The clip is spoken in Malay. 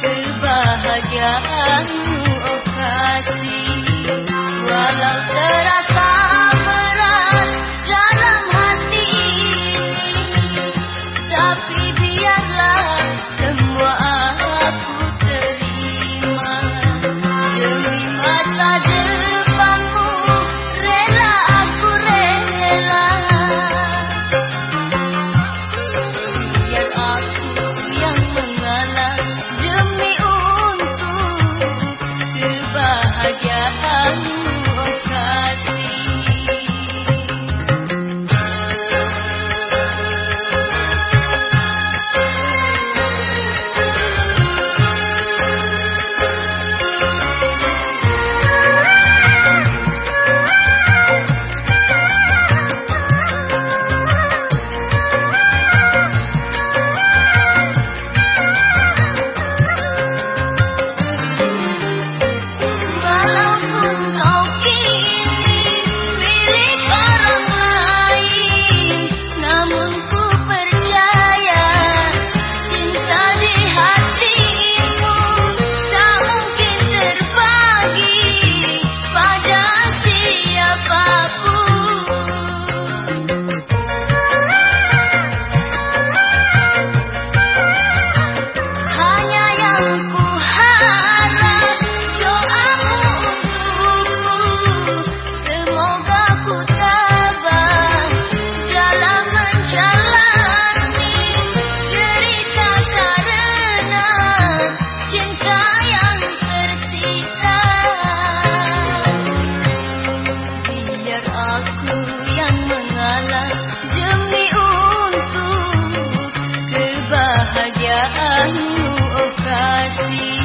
kebahagiaanmu selalu okasi.